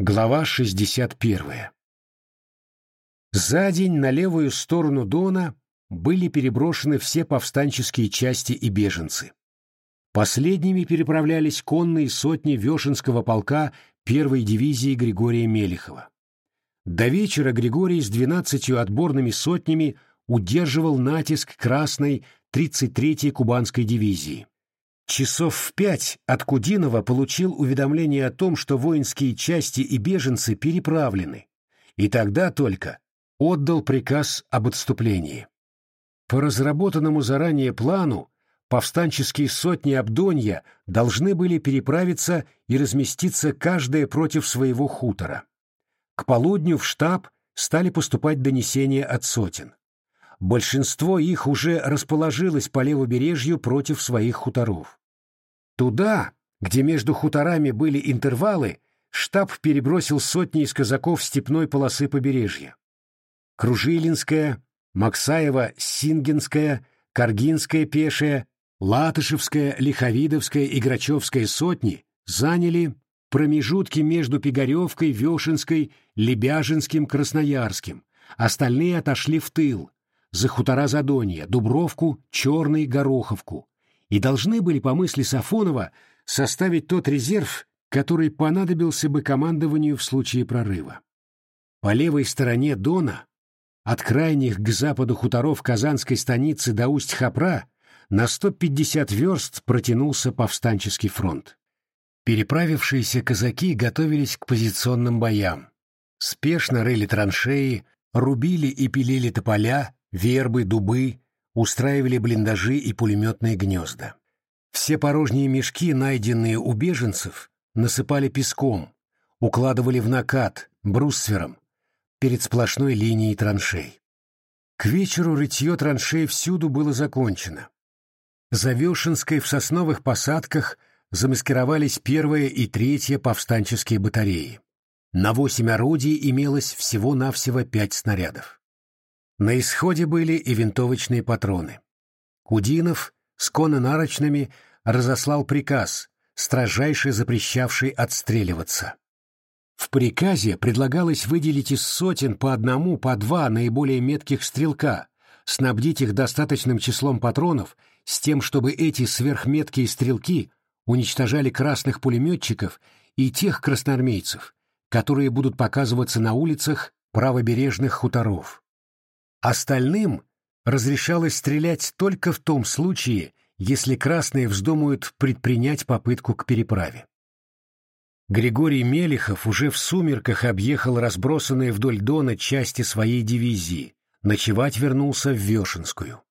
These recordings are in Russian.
Глава 61. За день на левую сторону Дона были переброшены все повстанческие части и беженцы. Последними переправлялись конные сотни Вешенского полка первой дивизии Григория Мелехова. До вечера Григорий с двенадцатью отборными сотнями удерживал натиск Красной 33-й Кубанской дивизии. Часов в пять от Кудинова получил уведомление о том, что воинские части и беженцы переправлены, и тогда только отдал приказ об отступлении. По разработанному заранее плану повстанческие сотни Абдонья должны были переправиться и разместиться каждая против своего хутора. К полудню в штаб стали поступать донесения от сотен. Большинство их уже расположилось по левобережью против своих хуторов. Туда, где между хуторами были интервалы, штаб перебросил сотни из казаков степной полосы побережья. Кружилинская, Максаева, Сингинская, Каргинская пешая, Латышевская, Лиховидовская и Грачевская сотни заняли промежутки между Пигаревкой, Вешенской, Лебяжинским, Красноярским. Остальные отошли в тыл, за хутора Задонья, Дубровку, Черный, Гороховку и должны были, по мысли Сафонова, составить тот резерв, который понадобился бы командованию в случае прорыва. По левой стороне Дона, от крайних к западу хуторов Казанской станицы до Усть-Хапра, на 150 верст протянулся повстанческий фронт. Переправившиеся казаки готовились к позиционным боям. Спешно рыли траншеи, рубили и пилили тополя, вербы, дубы, устраивали блиндажи и пулеметные гнезда. Все порожние мешки, найденные у беженцев, насыпали песком, укладывали в накат, бруствером, перед сплошной линией траншей. К вечеру рытье траншей всюду было закончено. За Вешенской в сосновых посадках замаскировались первая и третья повстанческие батареи. На восемь орудий имелось всего-навсего пять снарядов. На исходе были и винтовочные патроны. Кудинов с кононарочными разослал приказ, строжайше запрещавший отстреливаться. В приказе предлагалось выделить из сотен по одному, по два наиболее метких стрелка, снабдить их достаточным числом патронов с тем, чтобы эти сверхметкие стрелки уничтожали красных пулеметчиков и тех красноармейцев, которые будут показываться на улицах правобережных хуторов. Остальным разрешалось стрелять только в том случае, если красные вздумают предпринять попытку к переправе. Григорий Мелехов уже в сумерках объехал разбросанные вдоль Дона части своей дивизии, ночевать вернулся в Вешенскую.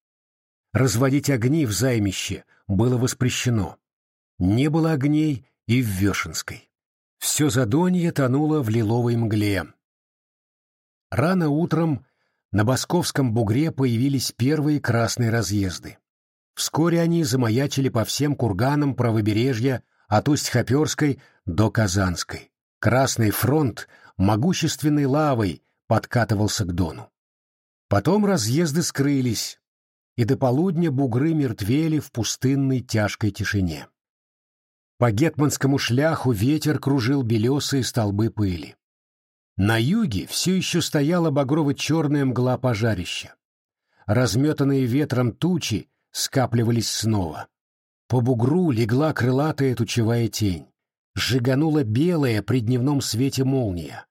Разводить огни в займище было воспрещено. Не было огней и в Вешенской. Все Задонье тонуло в лиловой мгле. Рано утром на Босковском бугре появились первые красные разъезды. Вскоре они замаячили по всем курганам правобережья от Усть-Хоперской до Казанской. Красный фронт могущественной лавой подкатывался к Дону. Потом разъезды скрылись, и до полудня бугры мертвели в пустынной тяжкой тишине. По гетманскому шляху ветер кружил белесые столбы пыли. На юге все еще стояла багрово-черная мгла пожарища. Разметанные ветром тучи скапливались снова. По бугру легла крылатая тучевая тень. Сжиганула белая при дневном свете молния.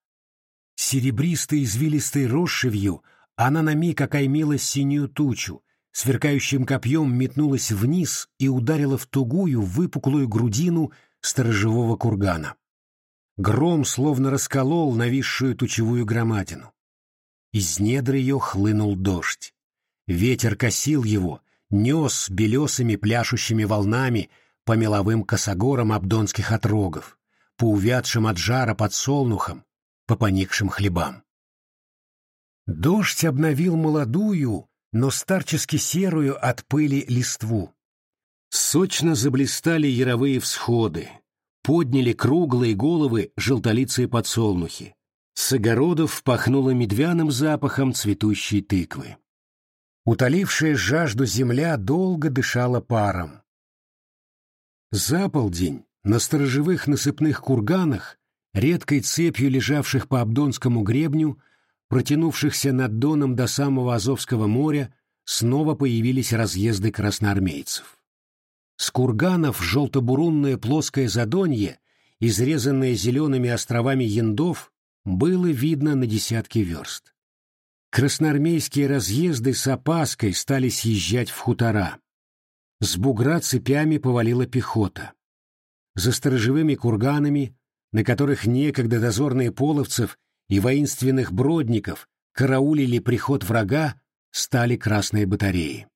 Серебристой извилистой росшевью она на миг окаймила синюю тучу, сверкающим копьем метнулась вниз и ударила в тугую, выпуклую грудину сторожевого кургана. Гром словно расколол нависшую тучевую громадину. Из недр ее хлынул дождь. Ветер косил его, нес белесыми пляшущими волнами по меловым косогорам абдонских отрогов, по увядшим от жара подсолнухам, по поникшим хлебам. Дождь обновил молодую, но старчески серую от пыли листву. Сочно заблистали яровые всходы, подняли круглые головы желтолицые подсолнухи. С огородов пахнуло медвяным запахом цветущей тыквы. Утолившая жажду земля долго дышала паром. За полдень на сторожевых насыпных курганах редкой цепью лежавших по Абдонскому гребню, протянувшихся над Доном до самого Азовского моря, снова появились разъезды красноармейцев. С курганов желто-бурунное плоское задонье, изрезанное зелеными островами яндов, было видно на десятки верст. Красноармейские разъезды с опаской стали съезжать в хутора. С бугра цепями повалила пехота. За сторожевыми курганами, на которых некогда дозорные половцев и воинственных бродников караулили приход врага, стали красные батареи.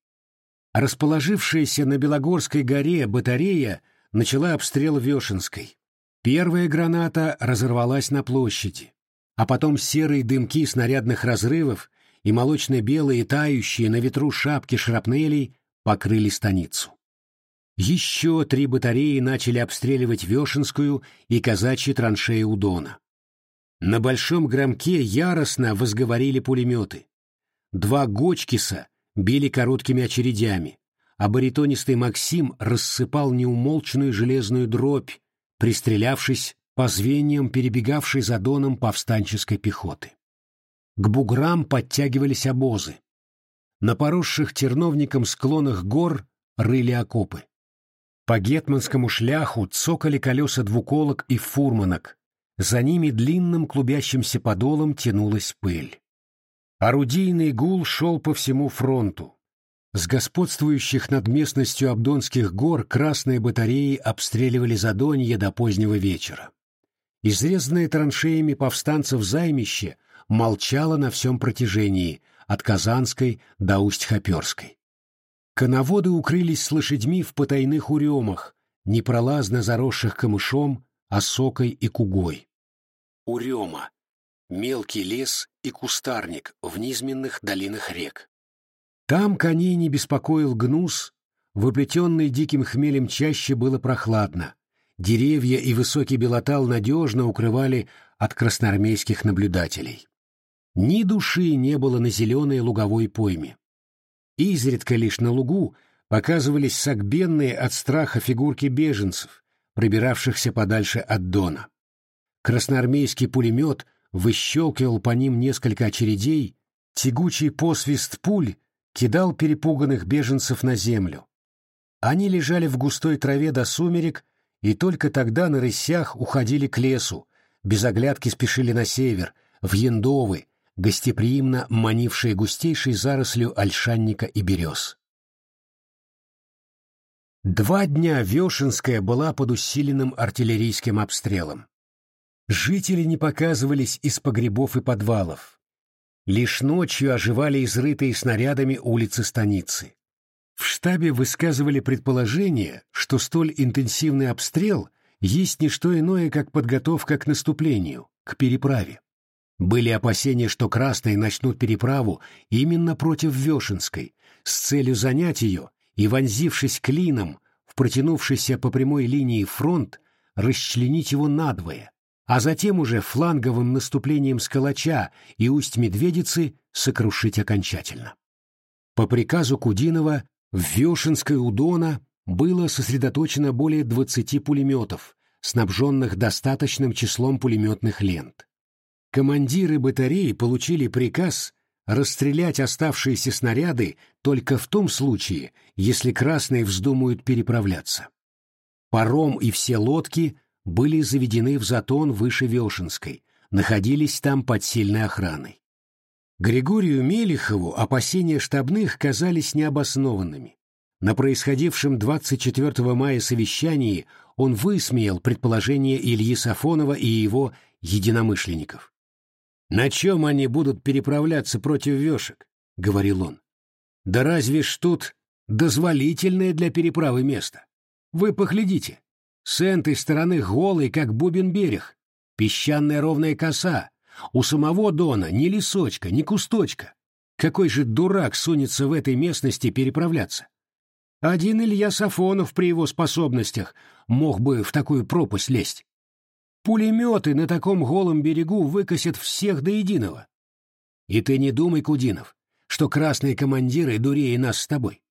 Расположившаяся на Белогорской горе батарея начала обстрел Вешенской. Первая граната разорвалась на площади, а потом серые дымки снарядных разрывов и молочно-белые тающие на ветру шапки шрапнелей покрыли станицу. Еще три батареи начали обстреливать Вешенскую и казачьи траншеи у Дона. На Большом Громке яростно возговорили пулеметы. Два Гочкиса били короткими очередями, а баритонистый Максим рассыпал неумолчную железную дробь, пристрелявшись по звеньям перебегавшей за Доном повстанческой пехоты. К буграм подтягивались обозы. На поросших терновником склонах гор рыли окопы. По гетманскому шляху цокали колеса двуколок и фурманок. За ними длинным клубящимся подолом тянулась пыль. Орудийный гул шел по всему фронту. С господствующих над местностью Абдонских гор красные батареи обстреливали Задонье до позднего вечера. Изрезанное траншеями повстанцев займище молчало на всем протяжении, от Казанской до Усть-Хоперской. Коноводы укрылись с лошадьми в потайных уремах, непролазно заросших камышом, осокой и кугой. Урема — мелкий лес и кустарник в низменных долинах рек. Там коней не беспокоил гнус, в оплетенной диким хмелем чаще было прохладно. Деревья и высокий белотал надежно укрывали от красноармейских наблюдателей. Ни души не было на зеленой луговой пойме. Изредка лишь на лугу показывались согбенные от страха фигурки беженцев, пробиравшихся подальше от Дона. Красноармейский пулемет выщелкивал по ним несколько очередей, тягучий посвист пуль кидал перепуганных беженцев на землю. Они лежали в густой траве до сумерек, и только тогда на рысях уходили к лесу, без оглядки спешили на север, в Яндовы, гостеприимно манившие густейшей зарослью ольшанника и берез. Два дня Вешенская была под усиленным артиллерийским обстрелом. Жители не показывались из погребов и подвалов. Лишь ночью оживали изрытые снарядами улицы станицы. В штабе высказывали предположение, что столь интенсивный обстрел есть не что иное, как подготовка к наступлению, к переправе. Были опасения, что красные начнут переправу именно против Вешенской, с целью занять ее и, вонзившись клином в протянувшийся по прямой линии фронт, расчленить его надвое, а затем уже фланговым наступлением с Калача и Усть-Медведицы сокрушить окончательно. По приказу Кудинова в Вешенской у Дона было сосредоточено более 20 пулеметов, снабженных достаточным числом пулеметных лент командиры батареи получили приказ расстрелять оставшиеся снаряды только в том случае, если красные вздумают переправляться. Паром и все лодки были заведены в затон выше Вешенской, находились там под сильной охраной. Григорию Мелихову опасения штабных казались необоснованными. На происходившем 24 мая совещании он высмеял предположение Ильи Сафонова и его единомышленников. «На чем они будут переправляться против вешек?» — говорил он. «Да разве ж тут дозволительное для переправы место? Вы поглядите. С этой стороны голый, как бубен берег, песчаная ровная коса. У самого Дона ни лесочка, ни кусточка. Какой же дурак сунется в этой местности переправляться? Один Илья Сафонов при его способностях мог бы в такую пропасть лезть. Пулеметы на таком голом берегу выкосят всех до единого. И ты не думай, Кудинов, что красные командиры дурее нас с тобой.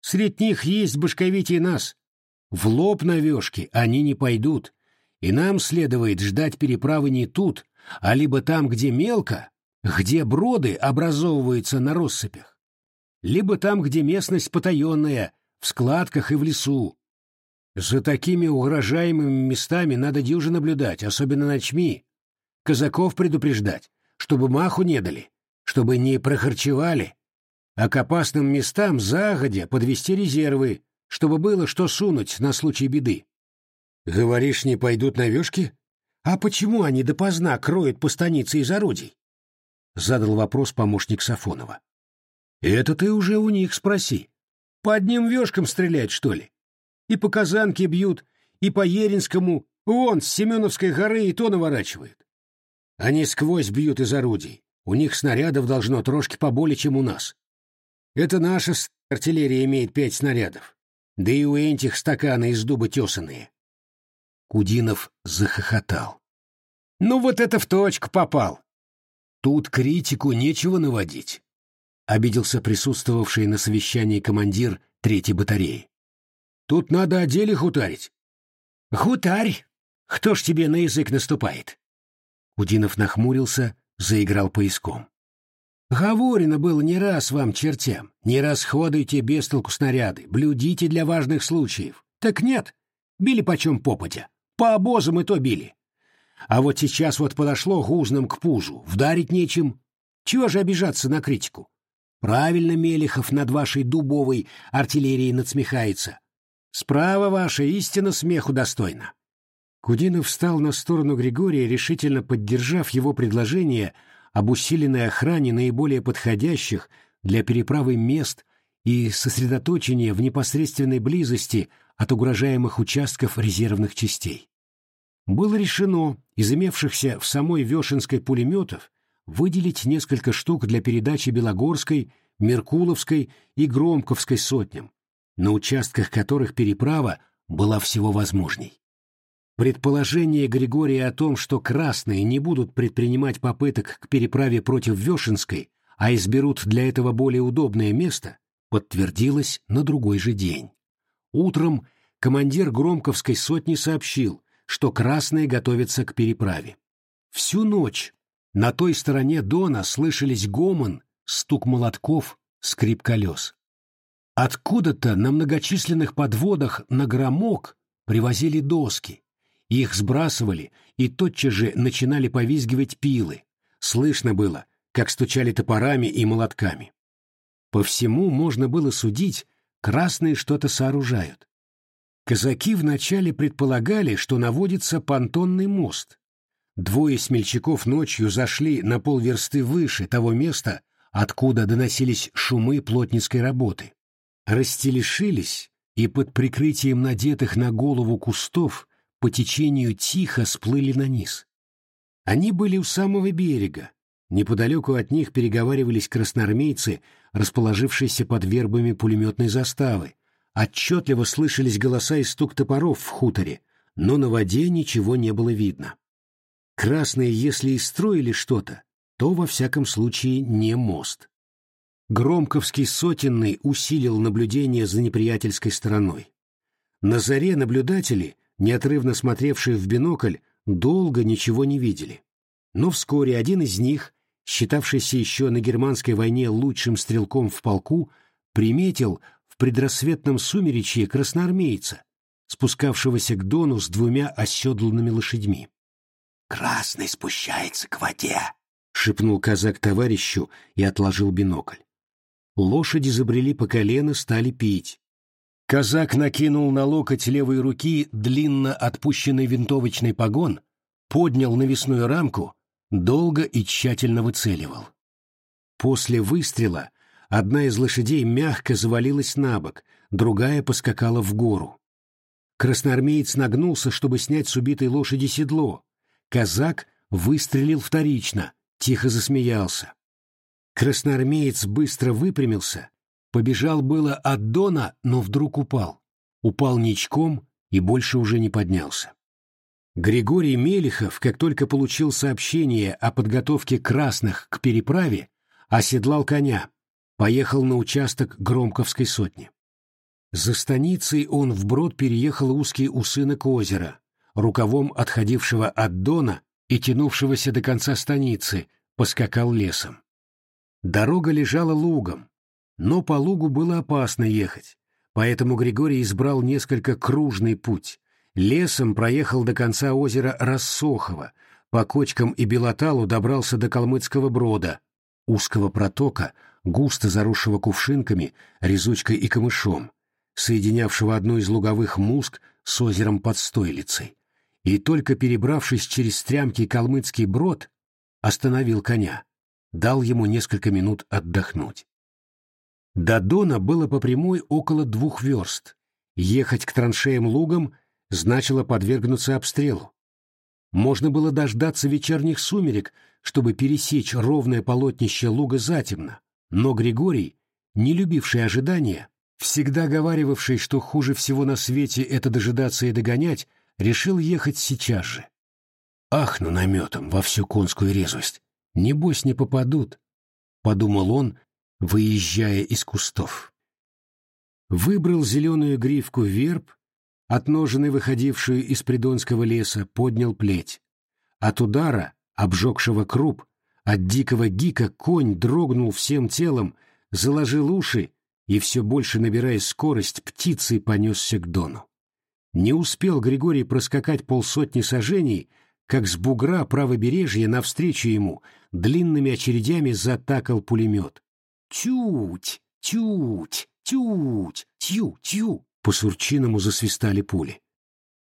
Среди них есть башковитие нас. В лоб на вешке они не пойдут, и нам следует ждать переправы не тут, а либо там, где мелко, где броды образовываются на россыпях, либо там, где местность потаенная, в складках и в лесу. За такими угрожаемыми местами надо дюже наблюдать, особенно ночми. Казаков предупреждать, чтобы маху не дали, чтобы не прохарчевали, а к опасным местам загодя подвести резервы, чтобы было что сунуть на случай беды. Говоришь, не пойдут на вешки? А почему они допоздна кроют по станице из орудий? Задал вопрос помощник Сафонова. Это ты уже у них спроси. По одним вешкам стрелять, что ли? И по Казанке бьют, и по Еринскому, вон, с Семеновской горы и то наворачивают. Они сквозь бьют из орудий. У них снарядов должно трошки поболее, чем у нас. Это наша артиллерия имеет пять снарядов. Да и у этих стаканы из дуба тесаные. Кудинов захохотал. Ну вот это в точку попал. Тут критику нечего наводить. Обиделся присутствовавший на совещании командир третьей батареи. Тут надо о деле хутарить. Хутарь! Кто ж тебе на язык наступает? Кудинов нахмурился, заиграл поиском. Говорено было не раз вам, чертям, не расходуйте без толку снаряды, блюдите для важных случаев. Так нет, били почем попадя, по обозам и то били. А вот сейчас вот подошло гузном к пужу, вдарить нечем. Чего же обижаться на критику? Правильно Мелехов над вашей дубовой артиллерией надсмехается. Справа ваша истина смеху достойна. Кудинов встал на сторону Григория, решительно поддержав его предложение — об усиленной охране наиболее подходящих для переправы мест и сосредоточения в непосредственной близости от угрожаемых участков резервных частей. Было решено из имевшихся в самой Вешенской пулеметов выделить несколько штук для передачи Белогорской, Меркуловской и Громковской сотням, на участках которых переправа была всего возможней. Предположение Григория о том, что красные не будут предпринимать попыток к переправе против Вешенской, а изберут для этого более удобное место, подтвердилось на другой же день. Утром командир Громковской сотни сообщил, что красные готовятся к переправе. Всю ночь на той стороне Дона слышались гомон, стук молотков, скрип колес. Откуда-то на многочисленных подводах на громок привозили доски, их сбрасывали, и тотчас же начинали повизгивать пилы. Слышно было, как стучали топорами и молотками. По всему можно было судить, красные что-то сооружают. Казаки вначале предполагали, что наводится понтонный мост. Двое смельчаков ночью зашли на полверсты выше того места, откуда доносились шумы плотницкой работы. Растелешились и под прикрытием надетых на голову кустов по течению тихо сплыли на низ. Они были у самого берега. Неподалеку от них переговаривались красноармейцы, расположившиеся под вербами пулеметной заставы. Отчетливо слышались голоса и стук топоров в хуторе, но на воде ничего не было видно. Красные, если и строили что-то, то во всяком случае не мост. Громковский сотенный усилил наблюдение за неприятельской стороной. На заре наблюдатели неотрывно смотревшие в бинокль, долго ничего не видели. Но вскоре один из них, считавшийся еще на германской войне лучшим стрелком в полку, приметил в предрассветном сумеречье красноармейца, спускавшегося к Дону с двумя оседланными лошадьми. «Красный спущается к воде!» — шепнул казак товарищу и отложил бинокль. Лошади забрели по колено, стали пить. Казак накинул на локоть левой руки длинно отпущенный винтовочный погон, поднял навесную рамку, долго и тщательно выцеливал. После выстрела одна из лошадей мягко завалилась на бок, другая поскакала в гору. Красноармеец нагнулся, чтобы снять с убитой лошади седло. Казак выстрелил вторично, тихо засмеялся. Красноармеец быстро выпрямился, Побежал было от Дона, но вдруг упал. Упал ничком и больше уже не поднялся. Григорий Мелехов, как только получил сообщение о подготовке красных к переправе, оседлал коня, поехал на участок Громковской сотни. За станицей он вброд переехал узкий усынок озера, рукавом отходившего от Дона и тянувшегося до конца станицы, поскакал лесом. Дорога лежала лугом, но по лугу было опасно ехать, поэтому Григорий избрал несколько кружный путь. Лесом проехал до конца озера Рассохово, по кочкам и Белоталу добрался до Калмыцкого брода, узкого протока, густо заросшего кувшинками, резучкой и камышом, соединявшего одну из луговых муск с озером под Стойлицей. И только перебравшись через стрямкий Калмыцкий брод, остановил коня, дал ему несколько минут отдохнуть. До Дона было по прямой около двух верст. Ехать к траншеям лугам значило подвергнуться обстрелу. Можно было дождаться вечерних сумерек, чтобы пересечь ровное полотнище луга затемно, но Григорий, не любивший ожидания, всегда говаривавший, что хуже всего на свете это дожидаться и догонять, решил ехать сейчас же. Ахну наметом во всю конскую резвость. Небось не попадут, — подумал он, выезжая из кустов. Выбрал зеленую гривку верб, отноженный выходившую из придонского леса, поднял плеть. От удара, обжегшего круп, от дикого гика конь дрогнул всем телом, заложил уши и, все больше набирая скорость, птицей понесся к дону. Не успел Григорий проскакать полсотни сажений, как с бугра правобережья навстречу ему длинными очередями затакал пулемет. «Тють! Тють! Тють! Тю! Тю!» По сурчиному засвистали пули.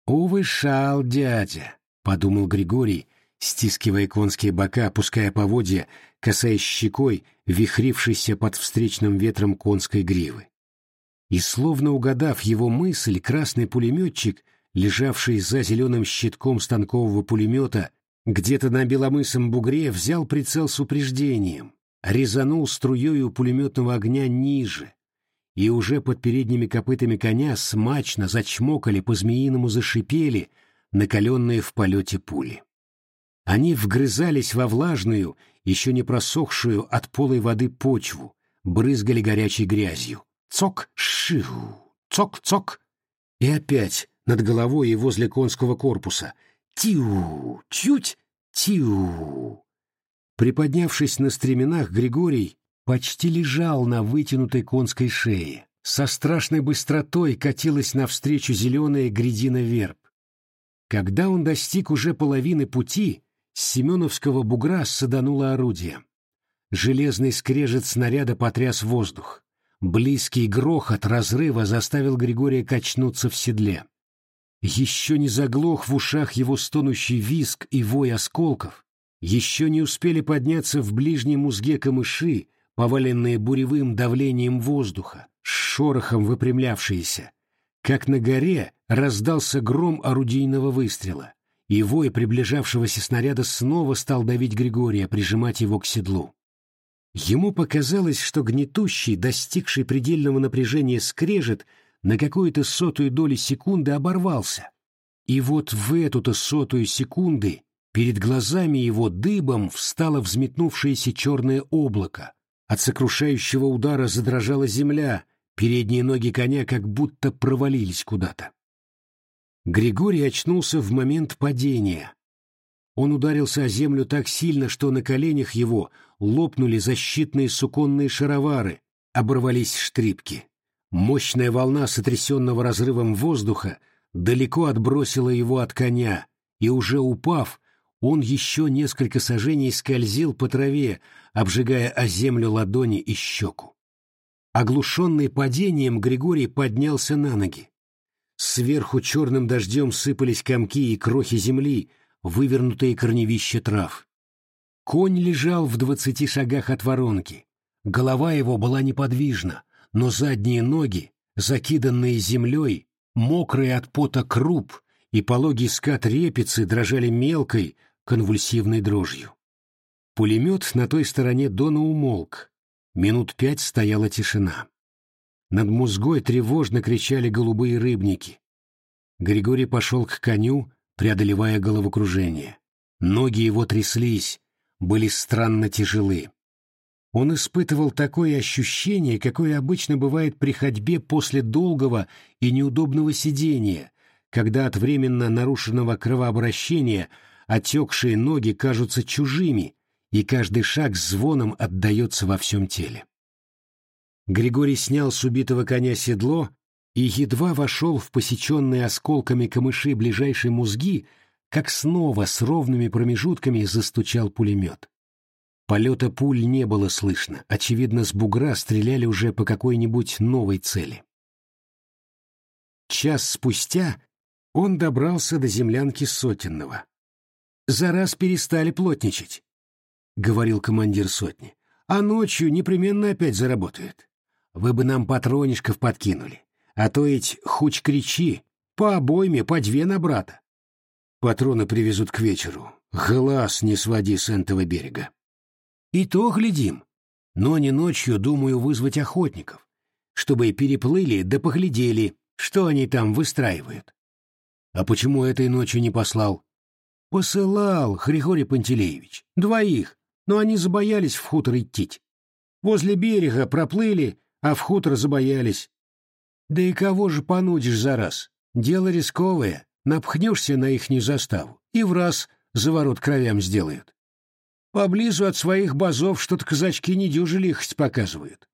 «Увышал дядя!» — подумал Григорий, стискивая конские бока, опуская поводья, касаясь щекой вихрившейся под встречным ветром конской гривы. И, словно угадав его мысль, красный пулеметчик, лежавший за зеленым щитком станкового пулемета, где-то на беломысом бугре взял прицел с упреждением, резанул струею пулеметного огня ниже, и уже под передними копытами коня смачно зачмокали, по-змеиному зашипели, накаленные в полете пули. Они вгрызались во влажную, еще не просохшую от полой воды почву, брызгали горячей грязью. Цок, шиу, цок-цок. И опять над головой и возле конского корпуса. Тиу, чуть, тиу. Приподнявшись на стременах, Григорий почти лежал на вытянутой конской шее. Со страшной быстротой катилась навстречу зеленая грядина верб. Когда он достиг уже половины пути, с Семеновского бугра садануло орудие. Железный скрежет снаряда потряс воздух. Близкий грохот разрыва заставил Григория качнуться в седле. Еще не заглох в ушах его стонущий виск и вой осколков, еще не успели подняться в ближнем узге камыши, поваленные буревым давлением воздуха, с шорохом выпрямлявшиеся, как на горе раздался гром орудийного выстрела, и вой приближавшегося снаряда снова стал давить Григория, прижимать его к седлу. Ему показалось, что гнетущий, достигший предельного напряжения скрежет на какую-то сотую доли секунды оборвался. И вот в эту-то сотую секунды перед глазами его дыбом встало взметнувшееся черное облако. От сокрушающего удара задрожала земля, передние ноги коня как будто провалились куда-то. Григорий очнулся в момент падения, он ударился о землю так сильно, что на коленях его лопнули защитные суконные шаровары, оборвались штрипки. Мощная волна сотрясенного разрывом воздуха далеко отбросила его от коня, и уже упав, он еще несколько сажений скользил по траве, обжигая о землю ладони и щеку. Оглушенный падением, Григорий поднялся на ноги. Сверху черным дождем сыпались комки и крохи земли, вывернутые корневища трав. Конь лежал в двадцати шагах от воронки. Голова его была неподвижна, но задние ноги, закиданные землей, мокрые от пота круп и пологий скат репицы дрожали мелкой, конвульсивной дрожью. Пулемет на той стороне Дона умолк. Минут пять стояла тишина. Над музгой тревожно кричали голубые рыбники. Григорий пошел к коню, преодолевая головокружение. Ноги его тряслись, были странно тяжелы. Он испытывал такое ощущение, какое обычно бывает при ходьбе после долгого и неудобного сидения, когда от временно нарушенного кровообращения отекшие ноги кажутся чужими, и каждый шаг звоном отдается во всем теле. Григорий снял с убитого коня седло и едва вошел в посеченные осколками камыши ближайшей музги, как снова с ровными промежутками застучал пулемет. Полета пуль не было слышно, очевидно, с бугра стреляли уже по какой-нибудь новой цели. Час спустя он добрался до землянки Сотенного. «За раз перестали плотничать», — говорил командир сотни, — «а ночью непременно опять заработают. Вы бы нам патронишков подкинули, а то ведь хуч кричи, по обойме, по две на брата. Патроны привезут к вечеру. Глаз не своди с этого берега. И то глядим. Но не ночью думаю вызвать охотников, чтобы переплыли да поглядели, что они там выстраивают. А почему этой ночью не послал? Посылал, Григорий Пантелеевич, двоих, но они забоялись в хутор идти. Возле берега проплыли, а в хутор забоялись. Да и кого же понудишь за раз? Дело рисковое, напхнешься на ихнюю заставу, и в раз за ворот кровям сделают. Поблизу от своих базов что-то казачки не дюжи лихость показывают.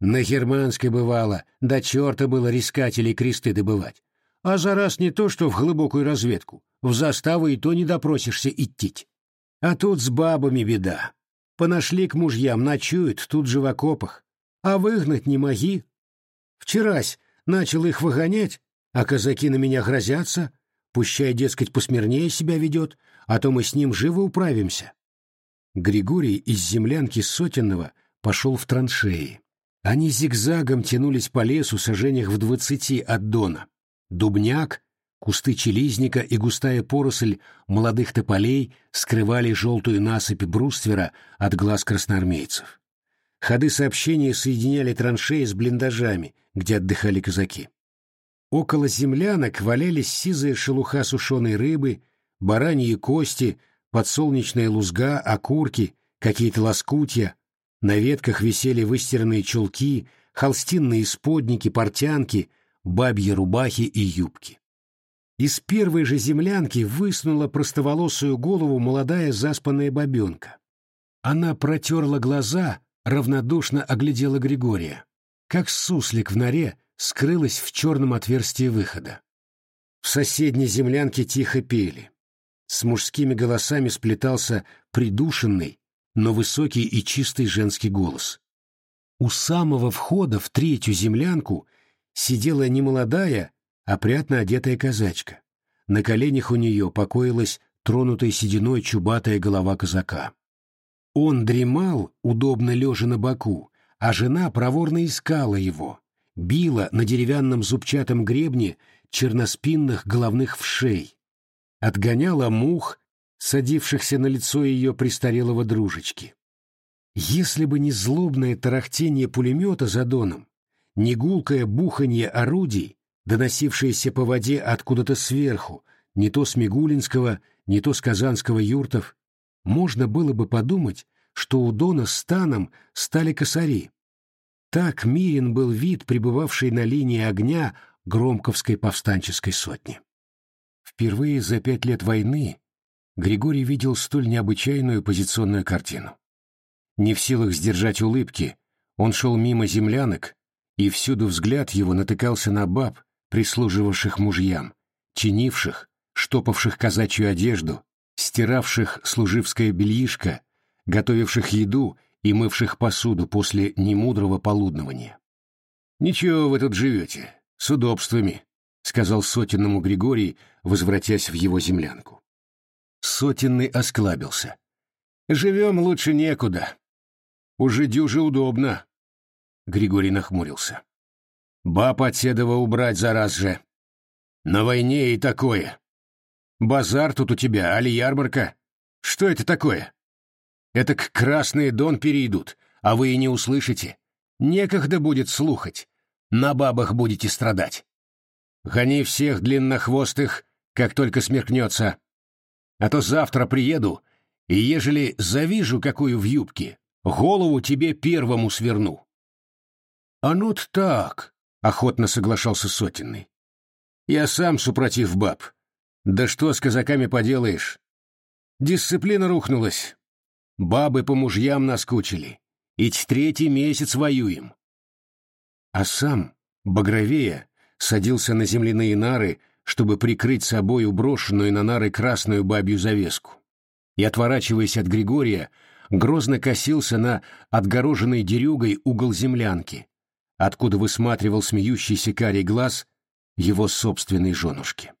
На Германской бывало, до черта было рискателей кресты добывать. А за раз не то, что в глубокую разведку, в заставу и то не допросишься идти. А тут с бабами беда. Понашли к мужьям, ночуют тут же в окопах. А выгнать не моги. Вчерась начал их выгонять, а казаки на меня грозятся, пущай, дескать, посмирнее себя ведет, а то мы с ним живо управимся. Григорий из землянки Сотенного пошел в траншеи. Они зигзагом тянулись по лесу сожжениях в двадцати от Дона. Дубняк, кусты челизника и густая поросль молодых тополей скрывали желтую насыпь бруствера от глаз красноармейцев. Ходы сообщения соединяли траншеи с блиндажами, где отдыхали казаки. Около землянок валялись сизая шелуха сушеной рыбы, бараньи кости — подсолнечная лузга, окурки, какие-то лоскутья. На ветках висели выстиранные чулки, холстинные сподники, портянки, бабьи рубахи и юбки. Из первой же землянки высунула простоволосую голову молодая заспанная бабенка. Она протерла глаза, равнодушно оглядела Григория. Как суслик в норе скрылась в черном отверстии выхода. В соседней землянке тихо пели. С мужскими голосами сплетался придушенный, но высокий и чистый женский голос. У самого входа в третью землянку сидела немолодая, опрятно одетая казачка. На коленях у нее покоилась тронутая сединой чубатая голова казака. Он дремал, удобно лежа на боку, а жена проворно искала его, била на деревянном зубчатом гребне черноспинных головных вшей, отгоняла мух, садившихся на лицо ее престарелого дружечки. Если бы не злобное тарахтение пулемета за доном, не гулкое буханье орудий, доносившееся по воде откуда-то сверху, не то с Мигулинского, не то с Казанского юртов, можно было бы подумать, что у Дона с Таном стали косари. Так мирен был вид, пребывавший на линии огня Громковской повстанческой сотни. Впервые за пять лет войны Григорий видел столь необычайную позиционную картину. Не в силах сдержать улыбки, он шел мимо землянок, и всюду взгляд его натыкался на баб, прислуживавших мужьям, чинивших, штопавших казачью одежду, стиравших служивское бельишко, готовивших еду и мывших посуду после немудрого полуднования. «Ничего вы тут живете, с удобствами», — сказал сотенному Григорий, возвратясь в его землянку. Сотенный осклабился. «Живем лучше некуда. Уже дюже удобно». Григорий нахмурился. «Баб от Седова убрать за раз же. На войне и такое. Базар тут у тебя, али ярмарка? Что это такое? Это к Красный Дон перейдут, а вы и не услышите. Некогда будет слухать. На бабах будете страдать. Гони всех длиннохвостых, как только смеркнется. А то завтра приеду, и ежели завижу какую в юбке, голову тебе первому сверну. — А ну так, — охотно соглашался Сотенный. Я сам супротив баб. Да что с казаками поделаешь? Дисциплина рухнулась. Бабы по мужьям наскучили. Ить третий месяц воюем. А сам, багровея, садился на земляные нары, чтобы прикрыть собой уброшенную на нары красную бабью завеску. И, отворачиваясь от Григория, грозно косился на отгороженный дерюгой угол землянки, откуда высматривал смеющийся карий глаз его собственной женушки.